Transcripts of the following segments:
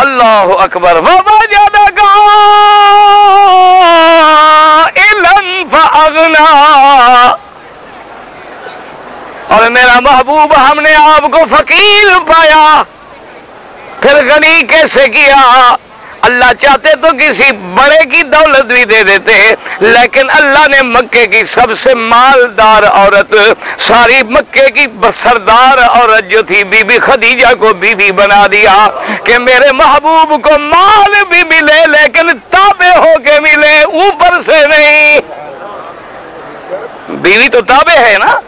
اللہ اکبر بابا زیادہ فاغنا اور میرا محبوب ہم نے آپ کو فقیر پایا، پھر غنی کیسے کیا؟ اللہ چاہتے تو کسی بڑے کی دولت بھی دے دیتے، لیکن اللہ نے مکے کی سب سے مالدار عورت، ساری مکے کی سردار عورت جو تھی بی بی خدیجہ کو بیوی بی بنا دیا کہ میرے محبوب کو مال بھی ملے، لیکن تابے ہو کے ملے، اوپر سے نہیں۔ بیوی تو تابے ہے نا؟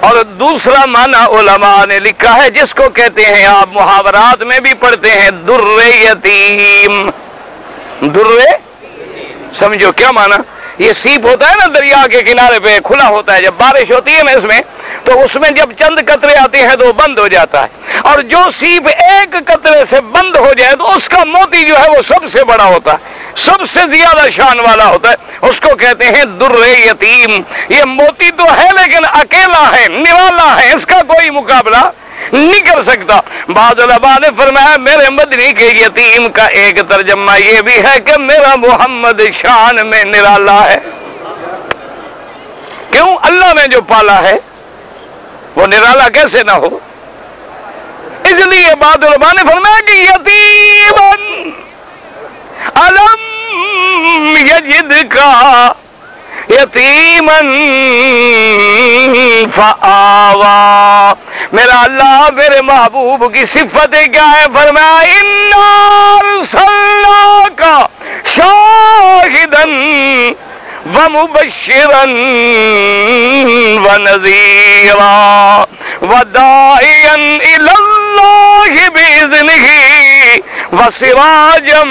اور دوسرا معنی علماء نے لکھا ہے جس کو کہتے ہیں آپ محاورات میں بھی پڑھتے ہیں در یتیم در سمجھو کیا مانا یہ سیپ ہوتا ہے نا دریا کے کنارے پہ، کھلا ہوتا ہے۔ جب بارش ہوتی ہے نا اس میں، تو اس میں جب چند قطرے آتے ہیں تو وہ بند ہو جاتا ہے۔ اور جو سیپ ایک قطرے سے بند ہو جائے تو اس کا موتی جو ہے وہ سب سے بڑا ہوتا ہے۔ سب سے زیادہ شان والا ہوتا ہے۔ اس کو کہتے ہیں در یتیم۔ یہ موتی تو ہے لیکن اکیلا ہے، نوالا ہے۔ اس کا کوئی مقابلہ نہیں کر سکتا۔ بعض علماء نے فرمایا، میرے مدنی کے یتیم کا ایک ترجمہ یہ بھی ہے کہ میرا محمد شان میں نرالا ہے۔ کیوں؟ اللہ نے جو پالا ہے، وہ نرالا کیسے نہ ہو۔ اس لیے بعض علماء نے فرمایا کہ یتیم علم یجد کا یتیمن فآوا میرا اللہ میرے محبوب کی صفت کیا ہے؟ فرمایا انار صلاح کا شاہدن ومبشرا ونذيرا وداعيا إلى الله بإذنه وسراجا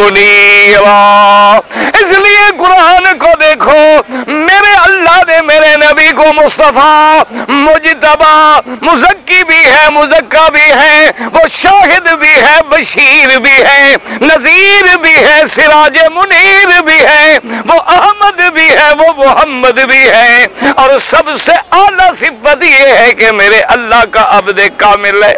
منيرا اس لیے قرآن کو دیکھو، میرے اللہ نے میرے نبی کو مصطفیٰ مجتبا مزکی بھی ہے مزکا بھی ہے، وہ شاہد بھی ہے، بشیر بھی ہے، نذیر بھی ہے، سراج منیر بھی ہے، وہ احمد بھی ہے، وہ محمد بھی ہے۔ اور سب سے اعلی صفت یہ ہے کہ میرے اللہ کا عبد کامل ہے۔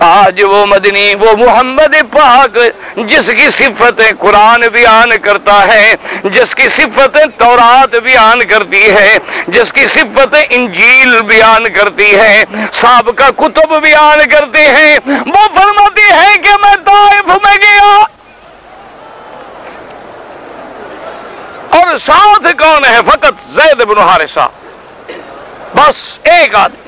آج وہ مدنی، وہ محمد پاک، جس کی صفتیں قرآن بیان کرتا ہے، جس کی صفتیں تورات بیان کرتی ہے، جس کی صفتیں انجیل بیان کرتی ہے، سابقہ کتب بیان کرتے ہیں۔ وہ فرماتی ہے کہ میں طائف میں گیا۔ اور ساتھ کون ہے فقط زید بن حارثہ؟ بس ایک آدمی۔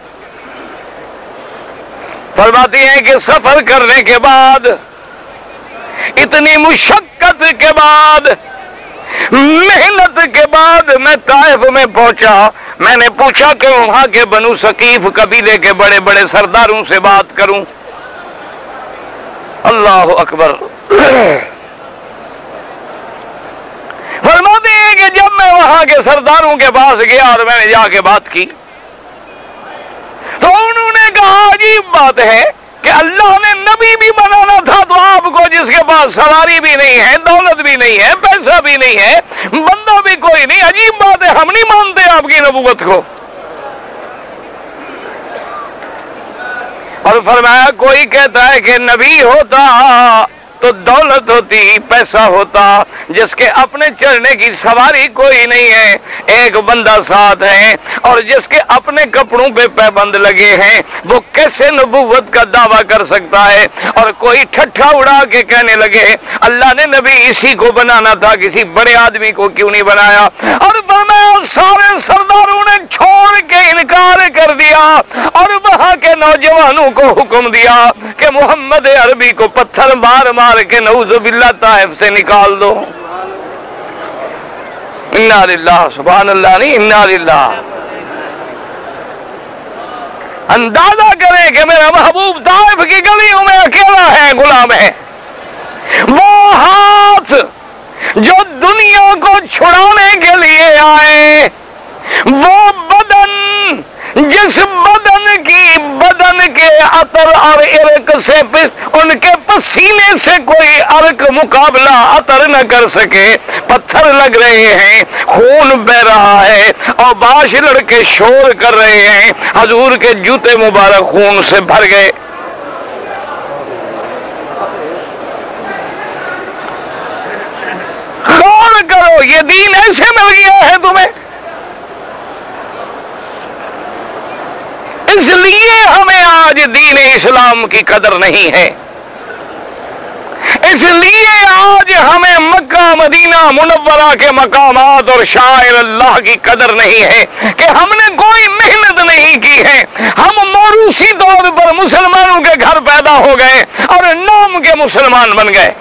فرماتی ہے کہ سفر کرنے کے بعد، اتنی مشقت کے بعد، محنت کے بعد میں طائف میں پہنچا۔ میں نے پوچھا کہ وہاں کے بنو سکیف قبیلے کے بڑے بڑے سرداروں سے بات کروں۔ اللہ اکبر۔ فرماتے ہیں کہ جب میں وہاں کے سرداروں کے پاس گیا اور میں نے جا کے بات کی تو انہوں نے کہا عجیب بات ہے کہ اللہ نے نبی بھی بنانا تھا تو آپ کو جس کے پاس سواری بھی نہیں ہے، دولت بھی نہیں ہے، پیسہ بھی نہیں ہے، بندہ بھی کوئی نہیں۔ عجیب بات ہے، ہم نہیں مانتے آپ کی نبوت کو۔ اور فرمایا، کوئی کہتا ہے کہ نبی ہوتا تو دولت ہوتی، پیسہ ہوتا، جس کے اپنے چڑھنے کی سواری کوئی نہیں ہے، ایک بندہ ساتھ ہے، اور جس کے اپنے کپڑوں پہ پیبند لگے ہیں، وہ کیسے نبوت کا دعویٰ کر سکتا ہے؟ اور کوئی ٹھٹھا اڑا کے کہنے لگے، اللہ نے نبی اسی کو بنانا تھا، کسی بڑے آدمی کو کیوں نہیں بنایا؟ اور بنایا سارے سرداروں نے چھوڑ کے انکار کر دیا، اور وہاں کے نوجوانوں کو حکم دیا کہ محمد عربی کو پتھر مار مار مار کے نعوذ باللہ طائف سے نکال دو۔ انا للہ سبحان اللہ نہیں، انا للہ اندازہ کریں کہ میرا محبوب طائف کی گلیوں میں اکیلا ہے، غلام ہے۔ وہ ہاتھ جو دنیا کو چھڑانے کے لیے آئے، وہ بدن جس بدن کی بدن کے عطر اور ارک سے ان کے پسینے سے کوئی ارک مقابلہ عطر نہ کر سکے۔ پتھر لگ رہے ہیں، خون بہ رہا ہے اور باش لڑکے شور کر رہے ہیں۔ حضور کے جوتے مبارک خون سے بھر گئے۔ غور کرو، یہ دین ایسے مل گیا ہے تمہیں۔ اس لیے ہمیں آج دین اسلام کی قدر نہیں ہے۔ اس لیے آج ہمیں مکہ مدینہ منورہ کے مقامات اور شاعر اللہ کی قدر نہیں ہے کہ ہم نے کوئی محنت نہیں کی ہے۔ ہم موروثی طور پر مسلمانوں کے گھر پیدا ہو گئے اور نام کے مسلمان بن گئے۔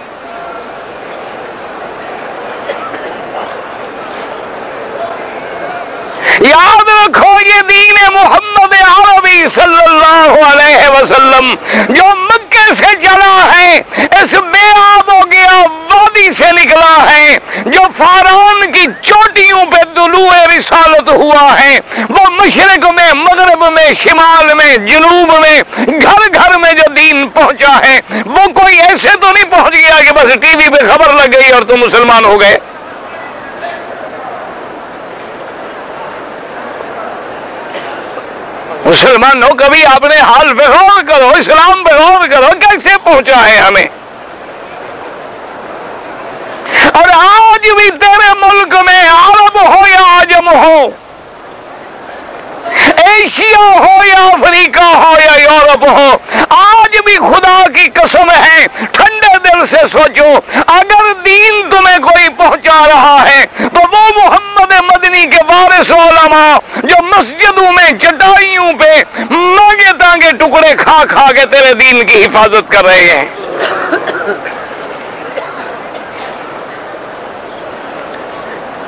یاد رکھو یہ دین محمد صلی اللہ علیہ وسلم، جو مکے سے چلا ہے، اس بے آب ہو گیا وادی سے نکلا ہے، جو فارون کی چوٹیوں پہ دلو رسالت ہوا ہے، وہ مشرق میں، مغرب میں، شمال میں، جنوب میں، گھر گھر میں جو دین پہنچا ہے، وہ کوئی ایسے تو نہیں پہنچ گیا کہ بس ٹی وی پہ خبر لگ گئی اور تم مسلمان ہو گئے۔ مسلمانوں، کبھی اپنے حال پہ غور کرو، اسلام پہ غور کرو، کیسے پہنچا ہے ہمیں؟ اور آج بھی تیرے ملک میں عرب ہو یا آجم ہو، ایشیا ہو یا افریقہ ہو یا یورپ ہو، آج بھی خدا کی قسم ہے، ٹھنڈے دل سے سوچو، اگر دین تمہیں کوئی پہنچا رہا ہے تو کے بارش علماء جو مسجدوں میں چٹائیوں پہ مانگے تانگے ٹکڑے کھا کھا کے تیرے دین کی حفاظت کر رہے ہیں۔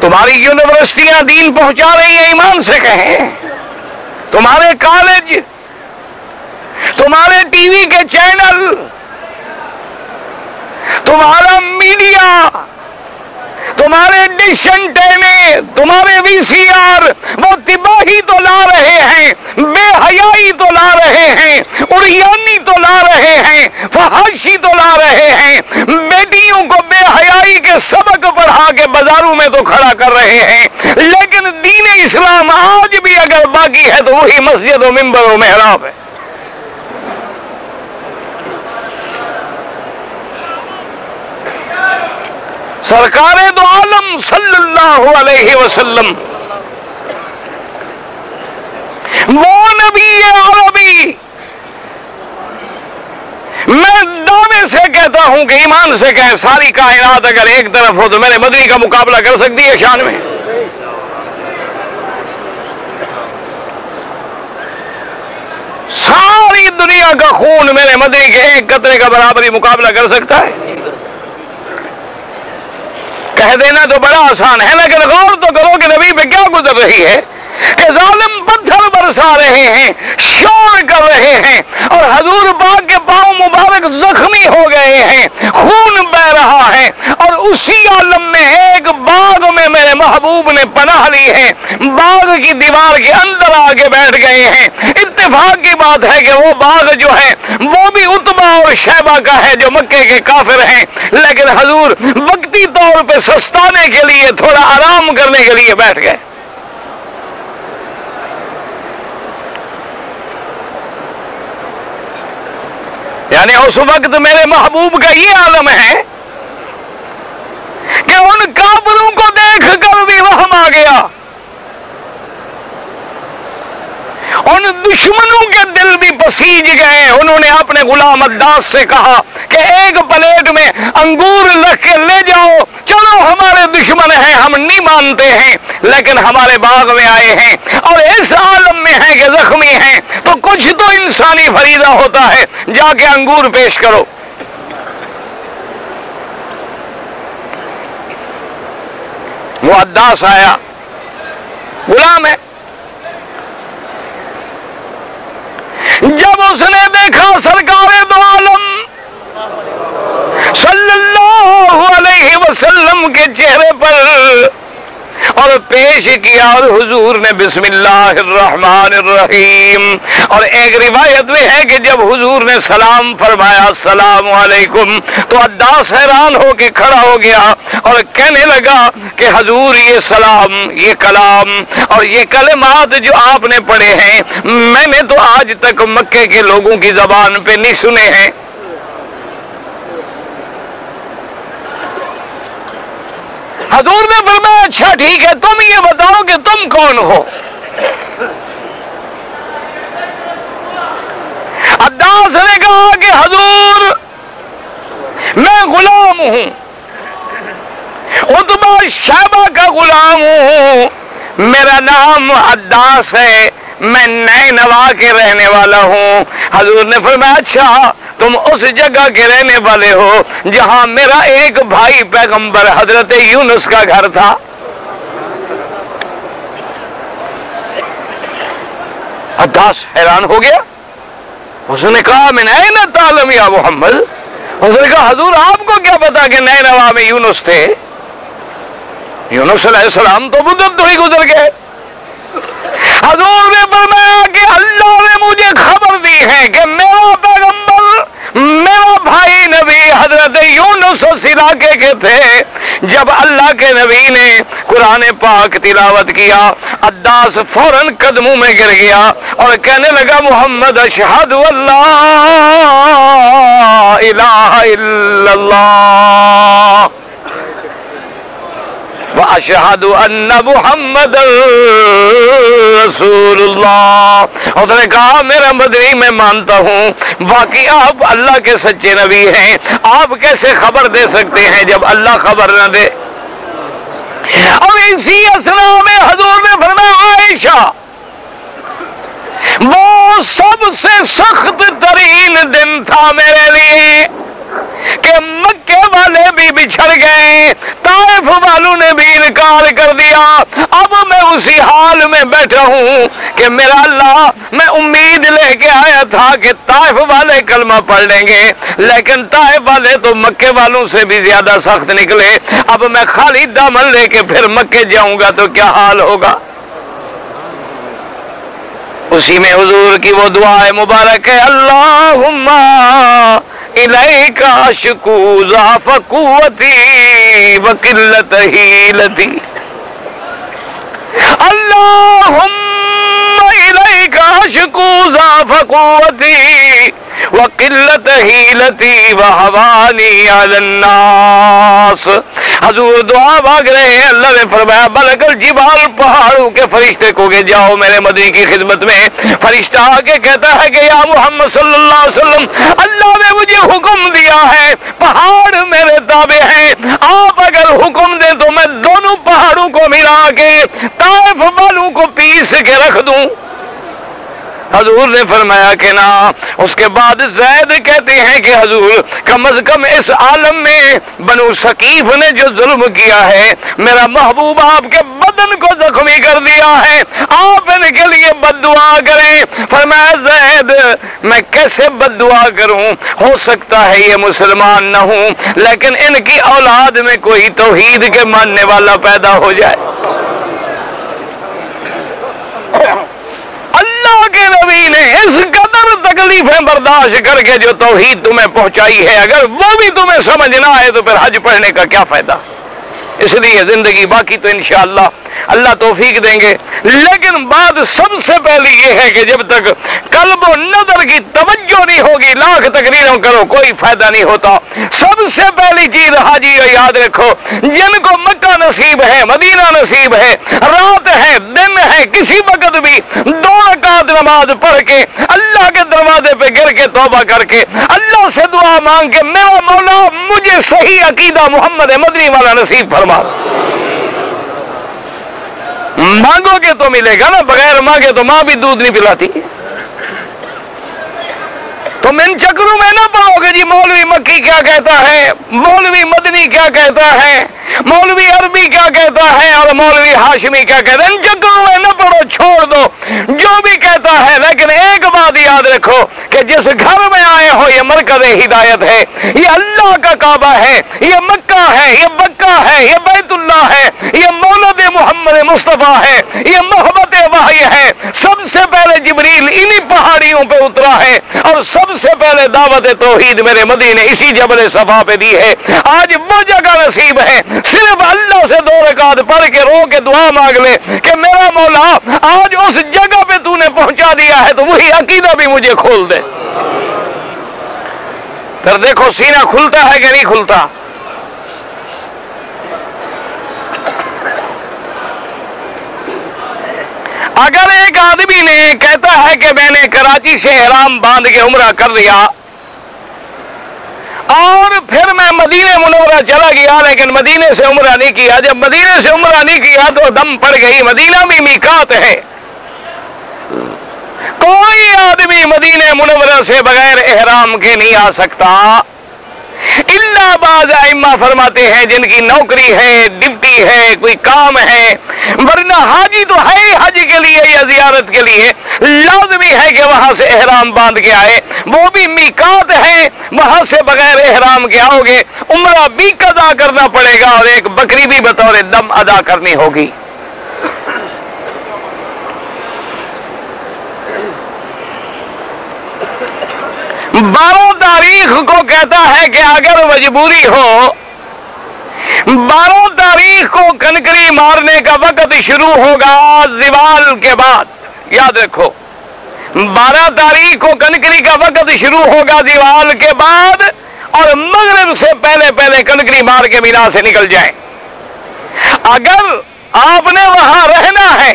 تمہاری یونیورسٹیاں دین پہنچا رہی ہیں، ایمان سے کہیں۔ تمہارے کالج، تمہارے ٹی وی کے چینل، تمہارا میڈیا تمہارے ڈشن ٹینے تمہارے وی سی آر وہ تباہی تو لا رہے ہیں، بے حیائی تو لا رہے ہیں اریانی تو لا رہے ہیں، فحاشی تو لا رہے ہیں۔ بیٹیوں کو بے حیائی کے سبق پڑھا کے بازاروں میں تو کھڑا کر رہے ہیں۔ لیکن دین اسلام آج بھی اگر باقی ہے تو وہی مسجد و ممبر و محراب ہے۔ سرکار دو عالم صلی اللہ علیہ وسلم۔ وہ نبی عربی میں دعوے سے کہتا ہوں کہ ایمان سے کہیں ساری کائنات اگر ایک طرف ہو تو میرے مدنی کا مقابلہ کر سکتی ہے شان میں۔ ساری دنیا کا خون میرے مدنی کے ایک قطرے کا برابری مقابلہ کر سکتا ہے۔ کہہ دینا تو بڑا آسان ہے، لیکن غور تو کرو کہ نبی پہ کیا گزر رہی ہے کہ ظالم پتھر برسا رہے ہیں، شور کر رہے ہیں اور حضور باغ کے پاؤں مبارک زخمی ہو گئے ہیں، خون بہ رہا ہے اور اسی عالم میں ایک باغ میں میرے محبوب نے پناہ لی ہے۔ باغ کی دیوار کے اندر آگے بیٹھ گئے ہیں۔ اتفاق کی بات ہے کہ وہ باغ جو ہے، وہ بھی اتبا اور شہبہ کا ہے جو مکے کے کافر ہیں۔ لیکن حضور وقتی طور پہ سستانے کے لیے، تھوڑا آرام کرنے کے لیے بیٹھ گئے۔ یعنی اس وقت میرے محبوب کا یہ عالم ہے کہ ان کافروں کو دیکھ کر بھی وہم آ گیا۔ ان دشمنوں کے دل بھی پسیج گئے۔ انہوں نے اپنے غلام اداس سے کہا کہ ایک پلیٹ میں انگور رکھ کے لے جاؤ۔ چلو، ہمارے دشمن ہیں، ہم نہیں مانتے ہیں، لیکن ہمارے باغ میں آئے ہیں اور اس عالم میں ہیں کہ زخمی ہیں۔ تو کچھ تو انسانی فریدہ ہوتا ہے۔ جا کے انگور پیش کرو۔ وہ اداس آیا غلام ہے جب اس نے دیکھا سرکار دو عالم صلی اللہ علیہ وسلم کے چہرے پر اور پیش کیا اور حضور نے بسم اللہ الرحمن الرحیم اور ایک روایت میں ہے کہ جب حضور نے سلام فرمایا، السلام علیکم، تو اداس حیران ہو کے کھڑا ہو گیا اور کہنے لگا کہ حضور یہ سلام، یہ کلام اور یہ کلمات جو آپ نے پڑھے ہیں، میں نے تو آج تک مکے کے لوگوں کی زبان پہ نہیں سنے ہیں۔ حضور نے فرمایا اچھا ٹھیک ہے، تم یہ بتاؤ کہ تم کون ہو؟ اداس نے کہا کہ حضور، میں غلام ہوں۔ اتبا شہبہ کا غلام ہوں۔ میرا نام اداس ہے، میں نئے نوا کے رہنے والا ہوں۔ حضور نے فرمایا اچھا تم اس جگہ کے رہنے والے ہو جہاں میرا ایک بھائی پیغمبر حضرت یونس کا گھر تھا۔ اداس حیران ہو گیا۔ اس نے کہا، میں نئے نہ تعلم یا محمد۔ اس نے کہا، حضور آپ کو کیا پتا کہ نئے نوا میں یونس تھے۔ یونس علیہ السلام تو بدت تو ہی گزر گئے۔ حضور نے فرمایا کہ اللہ نے مجھے خبر دی ہے کہ میرا پیغمبر میرا بھائی نبی حضرت یونس اس علاقے کے تھے، جب اللہ کے نبی نے قرآن پاک تلاوت کیا اداس فوراً قدموں میں گر گیا اور کہنے لگا، محمد اشہد اللہ الہ الا اللہ۔ اشہد ان محمد رسول اللہ۔ اس نے کہا، میرا مدنی، میں مانتا ہوں۔ باقی آپ اللہ کے سچے نبی ہیں۔ آپ کیسے خبر دے سکتے ہیں جب اللہ خبر نہ دے؟ اور اسی اسنا میں حضور نے فرمایا، عائشہ، وہ سب سے سخت ترین دن تھا میرے لیے۔ کہ مکے والے بھی بچھڑ گئے، طائف والوں نے بھی انکار کر دیا۔ اب میں اسی حال میں بیٹھا ہوں کہ میرا اللہ، میں امید لے کے آیا تھا کہ طائف والے کلمہ پڑھ لیں گے، لیکن طائف والے تو مکے والوں سے بھی زیادہ سخت نکلے۔ اب میں خالی دامن لے کے پھر مکے جاؤں گا تو کیا حال ہوگا؟ اسی میں حضور کی وہ دعا ہے مبارک ہے اللہ الیک اشکو ضعف قوتی وقلت حیلتی اللہم الیک اشکو ضعف قوتی وقلت حیلتی وحوانی علی الناس. حضور دعا بھاگ رہے ہیں، اللہ نے فرمایا بلکل جبال پہاڑوں کے فرشتے کو گے جاؤ میرے مدنی کی خدمت میں۔ فرشتہ آگے کہتا ہے کہ یا محمد صلی اللہ علیہ وسلم، اللہ نے مجھے حکم دیا ہے، پہاڑ میرے تابع ہیں۔ آپ اگر حکم دیں تو میں دونوں پہاڑوں کو ملا کے، طائف والوں کو پیس کے رکھ دوں۔ حضور نے فرمایا کہ نا، اس کے بعد زید کہتے ہیں کہ حضور، کم از کم اس عالم میں بنو ثقیف نے جو ظلم کیا ہے، میرا محبوب آپ کے بدن کو زخمی کر دیا ہے، آپ ان کے لیے بد دعا کریں۔ فرمایا، زید، میں کیسے بد دعا کروں؟ ہو سکتا ہے یہ مسلمان نہ ہوں، لیکن ان کی اولاد میں کوئی توحید کے ماننے والا پیدا ہو جائے اللہ کے نبی نے اس قدر تکلیفیں برداشت کر کے جو توحید تمہیں پہنچائی ہے، اگر وہ بھی تمہیں سمجھ نہ آئے تو پھر حج پڑھنے کا کیا فائدہ؟ اس لیے زندگی باقی تو انشاءاللہ اللہ توفیق دیں گے۔ لیکن بات سب سے پہلی یہ ہے کہ جب تک قلب و نظر کی توجہ نہیں ہوگی، لاکھ تقریروں کرو، کوئی فائدہ نہیں ہوتا۔ سب سے پہلی چیز حاجی یاد رکھو، جن کو مکہ نصیب ہے، مدینہ نصیب ہے، رات ہے، دن ہے، کسی وقت بھی دو رکعت نماز پڑھ کے اللہ کے دروازے پہ گر کے توبہ کر کے اللہ سے دعا مانگ کے، میرا مولا مجھے صحیح عقیدہ محمد مدنی والا نصیب فرما مانگو گے تو ملے گا نا، بغیر مانگے تو ماں بھی دودھ نہیں پلاتی۔ تم ان چکروں میں نہ پاؤ گے جی مولوی مکی کیا کہتا ہے، مولوی مدنی کیا کہتا ہے، مولوی عربی کیا کہتا ہے اور مولوی ہاشمی کیا کہتا ہے۔ ان چکروں میں نہ پڑو، چھوڑ دو۔ جو بھی کہتا ہے، لیکن ایک بات یاد رکھو کہ جس گھر میں آئے ہو یہ مرکز ہدایت ہے، یہ اللہ کا کعبہ ہے، یہ مکہ ہے، یہ بکا ہے، یہ بیت اللہ ہے، یہ مولد محمد مصطفیٰ ہے، یہ محبت واحد ہے۔ سب سے پہلے جبریل انہی پہاڑیوں پہ اترا ہے اور سب سے پہلے دعوت توحید میرے مدی نے اسی جبل صفا پہ دی ہے۔ آج وہ جگہ نصیب ہے، صرف اللہ سے دو رکعت پڑھ کے رو کے دعا مانگ لے کہ میرا مولا، آج اس جگہ پہ تو نے پہنچا دیا ہے تو وہی عقیدہ بھی مجھے کھول دے۔ پھر دیکھو سینہ کھلتا ہے کہ نہیں کھلتا؟ اگر ایک آدمی نے کہتا ہے کہ میں نے کراچی سے احرام باندھ کے عمرہ کر لیا اور پھر میں مدینے منورہ چلا گیا، لیکن مدینے سے عمرہ نہیں کیا، جب مدینے سے عمرہ نہیں کیا تو دم پڑ گئی، مدینہ بھی میکات ہے۔ آدمی مدینے منورہ سے بغیر احرام کے نہیں آ سکتا۔ اللہ باز اما فرماتے ہیں جن کی نوکری ہے ڈپٹی ہے، کوئی کام ہے، ورنہ حاجی تو ہے ہی حج کے لیے یا زیارت کے لیے۔ لازمی ہے کہ وہاں سے احرام باندھ کے آئے۔ وہ بھی میکات ہے، وہاں سے بغیر احرام کے آؤ گے۔ عمرہ بھی ادا کرنا پڑے گا اور ایک بکری بھی بطور دم ادا کرنی ہوگی۔ بارہ تاریخ کو کہتا ہے کہ اگر مجبوری ہو بارہ تاریخ کو کنکری مارنے کا وقت شروع ہوگا زوال کے بعد۔ یاد رکھو، بارہ تاریخ کو کنکری کا وقت شروع ہوگا دیوال کے بعد اور مغرب سے پہلے پہلے کنکری مار کے مینا سے نکل جائیں اگر آپ نے وہاں رہنا ہے،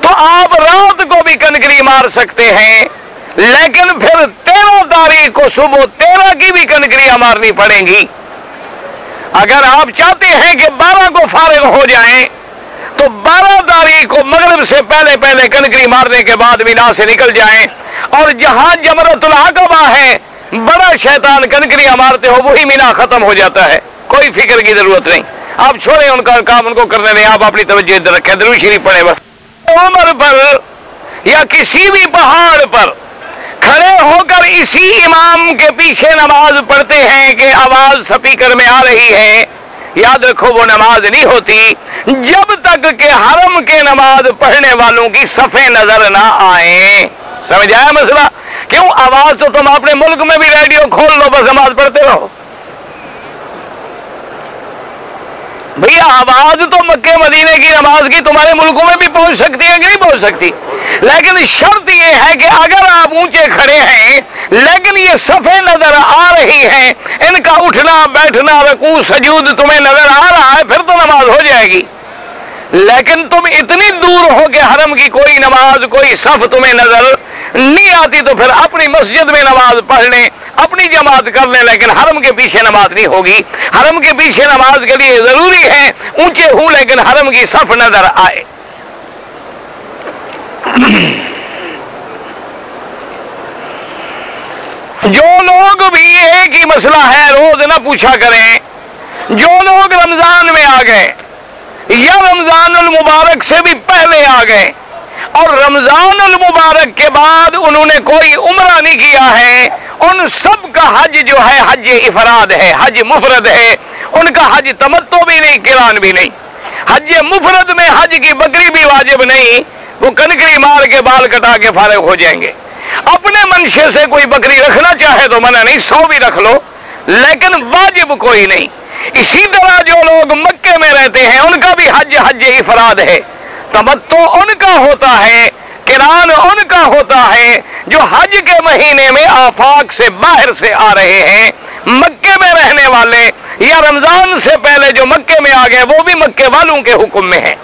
تو آپ رات کو بھی کنکری مار سکتے ہیں۔ لیکن پھر تیرہ تاریخ کو صبح تیرہ کی بھی کنکریاں مارنی پڑیں گی۔ اگر آپ چاہتے ہیں کہ بارہ کو فارغ ہو جائیں، تو بارہ تاریخ کو مغرب سے پہلے پہلے کنکری مارنے کے بعد مینا سے نکل جائیں۔ اور جہاں جمرت العقبہ ہے، بڑا شیطان کنکریاں مارتے ہو، وہی مینا ختم ہو جاتا ہے۔ کوئی فکر کی ضرورت نہیں۔ آپ چھوڑیں ان کا کام، ان کو کرنے دیں۔ آپ اپنی توجہ ادھر رکھیں درو شریف پڑے بس۔ عمر پر یا کسی بھی پہاڑ پر کھڑے ہو کر اسی امام کے پیچھے نماز پڑھتے ہیں کہ آواز سپیکر میں آ رہی ہے۔ یاد رکھو وہ نماز نہیں ہوتی جب تک کہ حرم کے نماز پڑھنے والوں کی صفیں نظر نہ آئیں۔ سمجھ آیا مسئلہ؟ کیوں؟ آواز تو تم اپنے ملک میں بھی ریڈیو کھول لو بس نماز پڑھتے رہو۔ بھیا آواز تو مکے مدینے کی نماز کی تمہارے ملکوں میں بھی پہنچ سکتی ہے کہ نہیں پہنچ سکتی؟ لیکن شرط یہ ہے کہ اگر آپ اونچے کھڑے ہیں، لیکن یہ صفے نظر آ رہی ہیں، ان کا اٹھنا، بیٹھنا، رکوع، سجود تمہیں نظر آ رہا ہے، پھر تو نماز ہو جائے گی۔ لیکن تم اتنی دور ہو کہ حرم کی کوئی نماز، کوئی صف تمہیں نظر نہیں آتی تو پھر اپنی مسجد میں نماز پڑھ لیں اپنی جماعت کر لیں لیکن حرم کے پیچھے نماز نہیں ہوگی۔ حرم کے پیچھے نماز کے لیے ضروری ہے، اونچے ہوں لیکن حرم کی صف نظر آئے۔ جو لوگ بھی ایک ہی مسئلہ ہے، روز نہ پوچھا کریں۔ جو لوگ رمضان میں آ گئے، یا رمضان المبارک سے بھی پہلے آ گئے اور رمضان المبارک کے بعد انہوں نے کوئی عمرہ نہیں کیا ہے۔ ان سب کا حج جو ہے، حج افراد ہے، حج مفرد ہے۔ ان کا حج تمتو بھی نہیں کران بھی نہیں۔ حج مفرد میں حج کی بکری بھی واجب نہیں۔ وہ کنکری مار کے بال کٹا کے فارغ ہو جائیں گے۔ اپنے منشے سے کوئی بکری رکھنا چاہے تو منع نہیں، سو بھی رکھ لو، لیکن واجب کوئی نہیں۔ اسی طرح جو لوگ مکے میں رہتے ہیں، ان کا بھی حج حج افراد ہے۔ تمتو ان کا ہوتا ہے، کران ان کا ہوتا ہے جو حج کے مہینے میں آفاق سے باہر سے آ رہے ہیں۔ مکے میں رہنے والے یا رمضان سے پہلے جو مکے میں آ گئے، وہ بھی مکے والوں کے حکم میں ہیں۔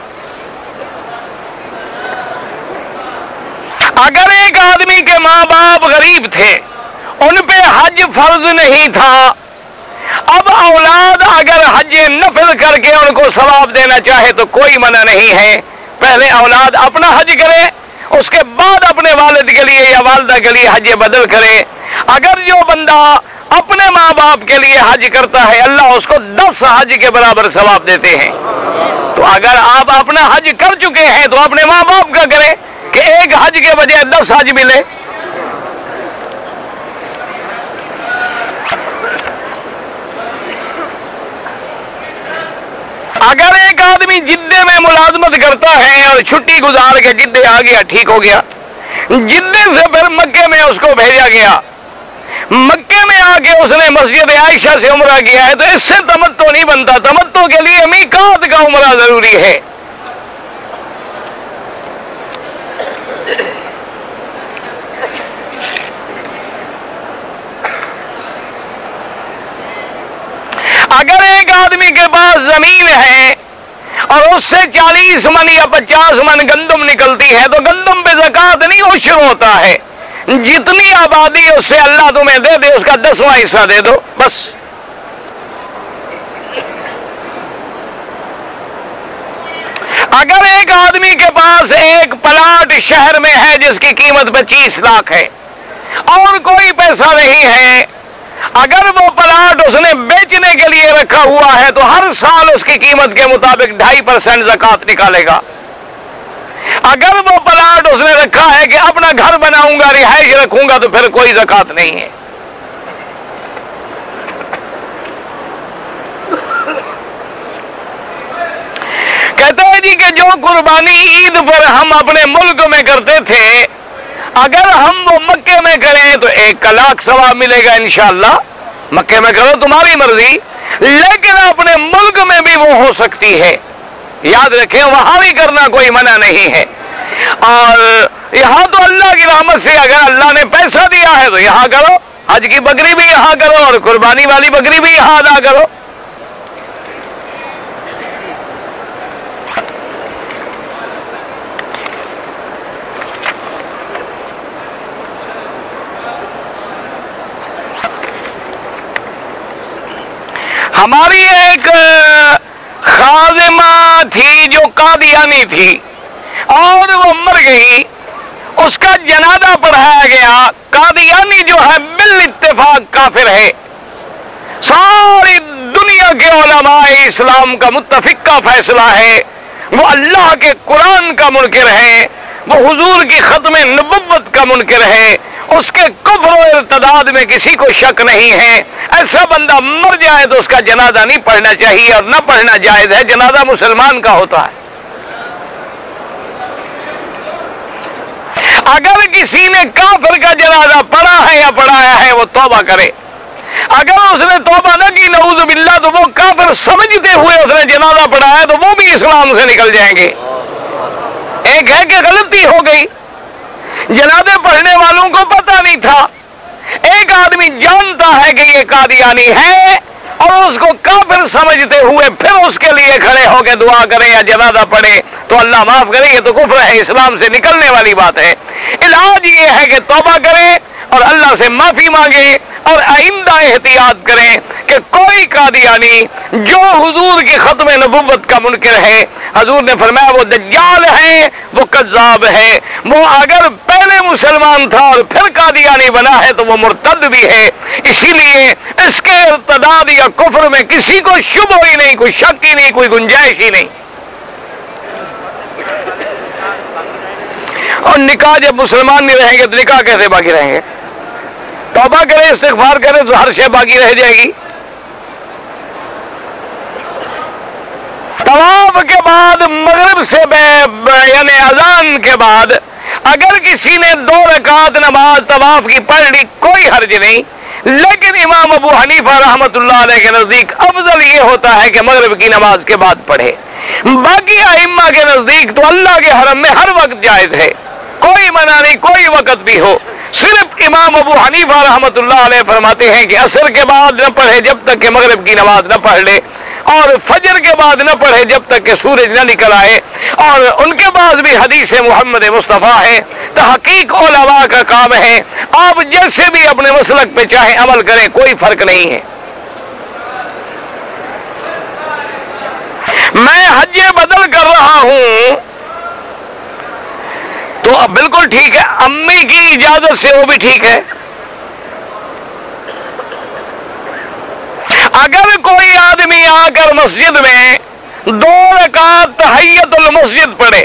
اگر ایک آدمی کے ماں باپ غریب تھے، ان پہ حج فرض نہیں تھا، اب اولاد اگر حج نفل کر کے ان کو ثواب دینا چاہے تو کوئی منع نہیں ہے۔ پہلے اولاد اپنا حج کرے، اس کے بعد اپنے والد کے لیے یا والدہ کے لیے حج بدل کرے۔ اگر جو بندہ اپنے ماں باپ کے لیے حج کرتا ہے، اللہ اس کو دس حج کے برابر ثواب دیتے ہیں۔ تو اگر آپ اپنا حج کر چکے ہیں، تو اپنے ماں باپ کا کریں کہ ایک حج کے بجائے دس حج ملے۔ اگر ایک آدمی جدے میں ملازمت کرتا ہے اور چھٹی گزار کے جدے آ گیا، ٹھیک ہو گیا۔ جدے سے پھر مکے میں اس کو بھیجا گیا۔ مکے میں آ کے اس نے مسجد عائشہ سے عمرہ کیا ہے، تو اس سے تمتو نہیں بنتا۔ تمتو کے لیے میکات کا عمرہ ضروری ہے۔ اگر ایک آدمی کے پاس زمین ہے اور اس سے چالیس من یا پچاس من گندم نکلتی ہے تو گندم پہ زکات نہیں عشر ہوتا ہے۔ جتنی آبادی اس سے اللہ تمہیں دے دے، اس کا دسواں حصہ دے دو، بس۔ اگر ایک آدمی کے پاس ایک پلاٹ شہر میں ہے جس کی قیمت پچیس لاکھ ہے اور کوئی پیسہ نہیں ہے اگر وہ پلاٹ اس نے بیچنے کے لیے رکھا ہوا ہے تو ہر سال اس کی قیمت کے مطابق ڈھائی پرسینٹ زکات نکالے گا۔ اگر وہ پلاٹ اس نے رکھا ہے کہ اپنا گھر بناؤں گا، رہائش رکھوں گا، تو پھر کوئی زکات نہیں ہے۔ کہتے ہیں جی کہ جو قربانی عید پر ہم اپنے ملک میں کرتے تھے اگر ہم وہ مکے میں کریں تو ایک لاکھ ثواب ملے گا انشاءاللہ۔ مکے میں کرو تمہاری مرضی، لیکن اپنے ملک میں بھی وہ ہو سکتی ہے۔ یاد رکھیں، وہاں بھی کرنا کوئی منع نہیں ہے۔ اور یہاں تو اللہ کی رحمت سے اگر اللہ نے پیسہ دیا ہے تو یہاں کرو۔ حج کی بکری بھی یہاں کرو اور قربانی والی بکری بھی یہاں ادا کرو۔ ہماری ایک خادمہ تھی جو قادیانی تھی، اور وہ مر گئی۔ اس کا جنازہ پڑھایا گیا۔ قادیانی جو ہے بل اتفاق کافر ہے۔ ساری دنیا کے علماء اسلام کا متفق کا فیصلہ ہے۔ وہ اللہ کے قرآن کا منکر ہے۔ وہ حضور کی ختم نبوت کا منکر ہے۔ اس کے کفر و ارتداد میں کسی کو شک نہیں ہے۔ ایسا بندہ مر جائے تو اس کا جنازہ نہیں پڑھنا چاہیے اور نہ پڑھنا جائز ہے، جنازہ مسلمان کا ہوتا ہے۔ اگر کسی نے کافر کا جنازہ پڑھا ہے یا پڑھایا ہے، وہ توبہ کرے۔ اگر اس نے توبہ نہ کی، نعوذ باللہ، تو وہ کافر سمجھتے ہوئے اس نے جنازہ پڑھایا تو وہ بھی اسلام سے نکل جائیں گے۔ ایک ہے کہ غلطی ہو گئی۔ جنازے پڑھنے والوں کو پتہ نہیں تھا۔ ایک آدمی جانتا ہے کہ یہ قادیانی ہے اور اس کو کافر سمجھتے ہوئے پھر اس کے لیے کھڑے ہو کے دعا کرے یا جنازہ پڑھے تو اللہ معاف کرے، یہ تو کفر ہے، اسلام سے نکلنے والی بات ہے۔ علاج یہ ہے کہ توبہ کرے اور اللہ سے معافی مانگے اور آئندہ احتیاط کریں۔ کہ کوئی قادیانی جو حضور کی ختم نبوت کا منکر ہے۔ حضور نے فرمایا، وہ دجال ہے، وہ کذاب ہے۔ وہ اگر پہلے مسلمان تھا اور پھر قادیانی بنا ہے تو وہ مرتد بھی ہے۔ اسی لیے اس کے ارتداد یا کفر میں کسی کو شبہ ہی نہیں، کوئی شک ہی نہیں، کوئی گنجائش ہی نہیں۔ اور نکاح جب مسلمان نہیں رہیں گے تو نکاح کیسے باقی رہیں گے؟ توبہ کرے استغفار کرے تو ہر شے باقی رہ جائے گی۔ طواف کے بعد مغرب سے یعنی اذان کے بعد اگر کسی نے دو رکعت نماز طواف کی پڑھ لی، کوئی حرج نہیں۔ لیکن امام ابو حنیفہ رحمت اللہ علیہ کے نزدیک افضل یہ ہوتا ہے کہ مغرب کی نماز کے بعد پڑھے۔ باقی ائمہ کے نزدیک تو اللہ کے حرم میں ہر وقت جائز ہے۔ کوئی منع نہیں، کوئی وقت بھی ہو۔ صرف امام ابو حنیفہ رحمت اللہ علیہ فرماتے ہیں کہ عصر کے بعد نہ پڑھے جب تک کہ مغرب کی نماز نہ پڑھ لے۔ اور فجر کے بعد نہ پڑھے جب تک کہ سورج نہ نکل آئے۔ اور ان کے بعد بھی حدیث محمد مصطفیٰ ہے۔ تحقیق علماء کا کام ہے۔ آپ جیسے بھی اپنے مسلک پہ چاہیں عمل کریں، کوئی فرق نہیں ہے۔ میں حج بدل کر رہا ہوں۔ تو اب بالکل ٹھیک ہے۔ امی کی اجازت سے وہ بھی ٹھیک ہے۔ اگر کوئی آدمی آ کر مسجد میں دو رکعت تحیت المسجد پڑھے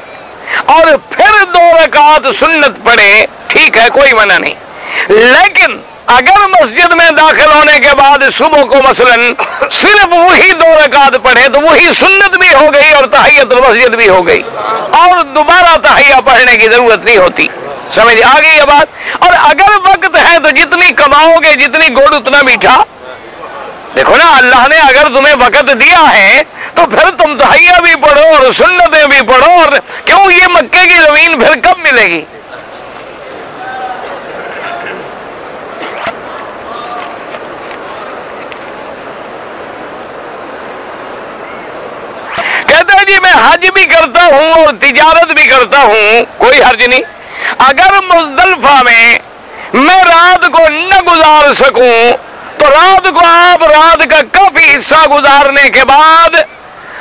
اور پھر دو رکعت سنت پڑھے، ٹھیک ہے، کوئی منع نہیں۔ لیکن اگر مسجد میں داخل ہونے کے بعد صبح کو مثلا صرف وہی دو رکعت پڑھے، تو وہی سنت بھی ہو گئی اور تحیت المسجد بھی ہو گئی۔ اور دوبارہ تحیہ پڑھنے کی ضرورت نہیں ہوتی۔ سمجھ آ گئی یہ بات؟ اور اگر وقت ہے تو جتنی کماؤ گے، جتنی گوڑ اتنا میٹھا۔ دیکھو نا، اللہ نے اگر تمہیں وقت دیا ہے تو پھر تم تحیہ بھی پڑھو اور سنتیں بھی پڑھو اور کیوں یہ مکے کی زمین پھر کب ملے گی؟ کہتا ہے جی میں حج بھی کرتا ہوں اور تجارت بھی کرتا ہوں، کوئی حرج نہیں۔ اگر مزدلفہ میں میں رات کو نہ گزار سکوں تو رات کو آپ رات کا کافی حصہ گزارنے کے بعد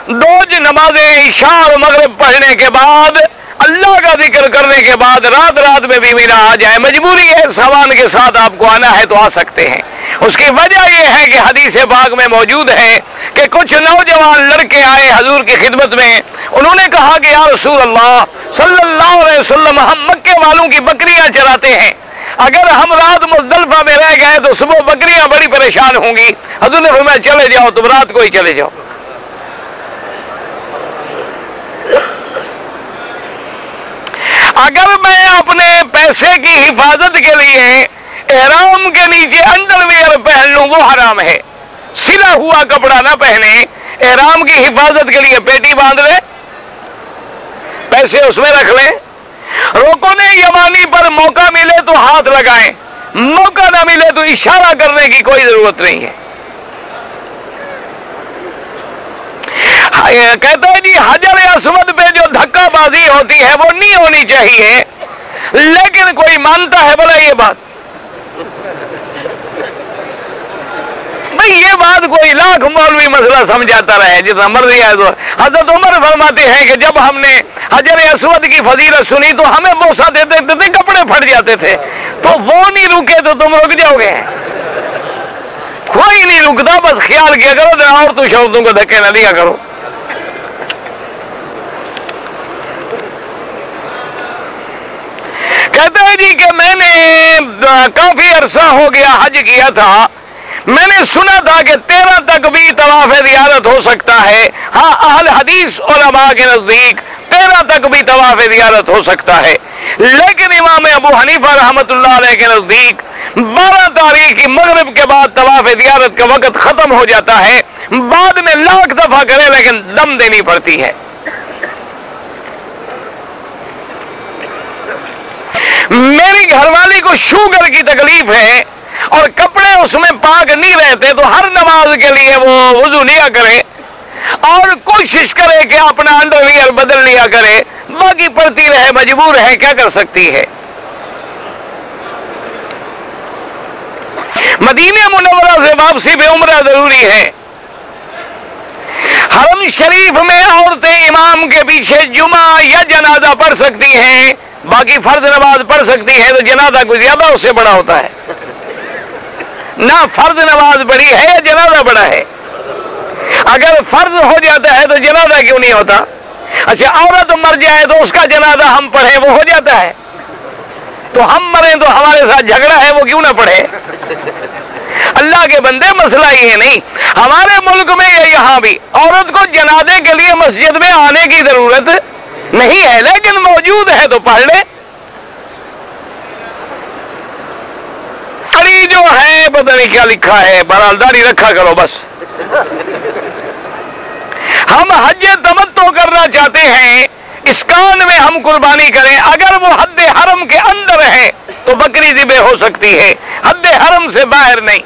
دو نمازیں عشاء اور مغرب پڑھنے کے بعد، اللہ کا ذکر کرنے کے بعد رات رات میں بھی میرا آ جائے۔ مجبوری ہے سامان کے ساتھ آپ کو آنا ہے تو آ سکتے ہیں۔ اس کی وجہ یہ ہے کہ حدیث باغ میں موجود ہے کہ کچھ نوجوان لڑکے آئے حضور کی خدمت میں۔ انہوں نے کہا کہ یا رسول اللہ، صلی اللہ علیہ وسلم، ہم مکے والوں کی بکریاں چراتے ہیں۔ اگر ہم رات مزدلفہ میں رہ گئے تو صبح بکریاں بڑی پریشان ہوں گی۔ حضور نے فرمایا، چلے جاؤ، تم رات کو ہی چلے جاؤ۔ اگر میں اپنے پیسے کی حفاظت کے لیے احرام کے نیچے انڈر ویئر پہن لوں، وہ حرام ہے۔ سلا ہوا کپڑا نہ پہنے، احرام کی حفاظت کے لیے پیٹی باندھ لے پیسے اس میں رکھ لیں۔ روکو نے یمانی پر موقع ملے تو ہاتھ لگائیں۔ موقع نہ ملے تو اشارہ کرنے کی کوئی ضرورت نہیں ہے۔ کہتا ہے جی حجر اسود پہ جو دھکا بازی ہوتی ہے، وہ نہیں ہونی چاہیے۔ لیکن کوئی مانتا ہے بولا یہ بات۔ بھائی، یہ بات کوئی لاکھ مولوی مسئلہ سمجھاتا رہے جتنا مرضی ہے تو حضرت عمر فرماتے ہیں کہ جب ہم نے حجر اسود کی فضیلت سنی تو ہمیں بوسا دیتے تھے کپڑے پھٹ جاتے تھے۔ تو وہ نہیں رکے تو تم رک جاؤ گے۔ کوئی نہیں رکتا، بس خیال کیا کرو اور تو شبدوں کو دھکے نہ دیا کرو۔ کہتے ہیں جی کہ میں نے کافی عرصہ ہو گیا حج کیا تھا۔ میں نے سنا تھا کہ تیرہ تک بھی طواف زیارت ہو سکتا ہے۔ ہاں اہل حدیث علماء کے نزدیک تیرہ تک بھی طواف زیارت ہو سکتا ہے۔ لیکن امام ابو حنیفہ رحمت اللہ علیہ کے نزدیک بارہ تاریخ کی مغرب کے بعد طواف زیارت کا وقت ختم ہو جاتا ہے۔ بعد میں لاکھ دفعہ کرے لیکن دم دینی پڑتی ہے۔ میری گھر والی کو شوگر کی تکلیف ہے۔ اور کپڑے اس میں پاک نہیں رہتے تو ہر نماز کے لیے وہ وضو لیا کرے اور کوشش کرے کہ اپنا انڈر ویئر بدل لیا کرے، باقی پڑتی رہے، مجبور ہے، کیا کر سکتی ہے؟ مدینہ منورہ سے واپسی پہ عمرہ ضروری ہے۔ حرم شریف میں عورتیں امام کے پیچھے جمعہ یا جنازہ پڑھ سکتی ہیں، باقی فرض نماز پڑھ سکتی ہے تو جنازہ کوئی زیادہ اس سے بڑا ہوتا ہے۔ نہ فرض نماز بڑی ہے یا جنازہ بڑا ہے؟ اگر فرض ہو جاتا ہے تو جنازہ کیوں نہیں ہوتا؟ اچھا عورت مر جائے تو اس کا جنازہ ہم پڑھیں، وہ ہو جاتا ہے۔ تو ہم مریں تو ہمارے ساتھ جھگڑا ہے، وہ کیوں نہ پڑھے؟ اللہ کے بندے مسئلہ یہ نہیں، ہمارے ملک میں یا یہاں بھی عورت کو جنازے کے لیے مسجد میں آنے کی ضرورت نہیں ہے، لیکن موجود ہے تو پڑھ لے۔ جو ہے پتہ نہیں کیا لکھا ہے برالداری رکھا کرو بس۔ ہم حج تمتو کرنا چاہتے ہیں اس کان میں ہم قربانی کریں۔ اگر وہ حد حرم کے اندر ہے تو بکری ذبح ہو سکتی ہے۔ حد حرم سے باہر نہیں۔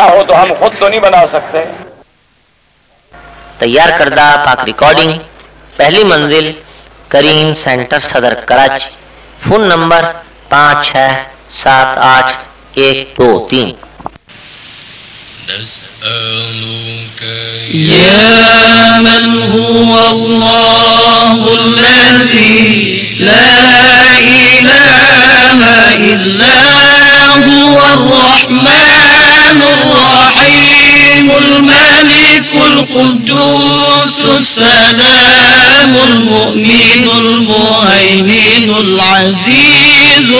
ہو تو ہم خود تو نہیں بنا سکتے۔ تیار کردہ پاک ریکارڈنگ، پہلی منزل کریم سینٹر صدر کراچی۔ فون نمبر پانچ چھ سات، آٹھ، ایک، دو، تین۔ نسألك يا من هو الله الذي لا إله إلا هو الرحمن الرحيم، الملك القدوس، السلام المؤمن المهيمن العزيز.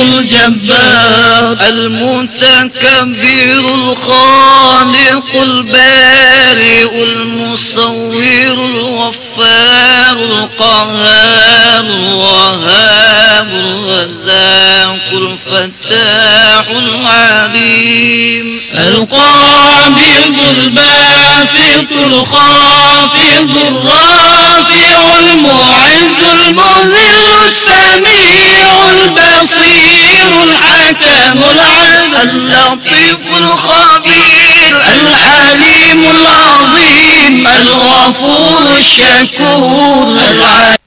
الجبار، المتكبر الخالق البارئ المصور الغفار القهار الوهاب الرزاق الفتاح العليم. القابض الباسط الخافض الرافع المعز المذل البصير الحكم العدل اللطيف الخبير العليم العظيم الغفور الشكور العليم.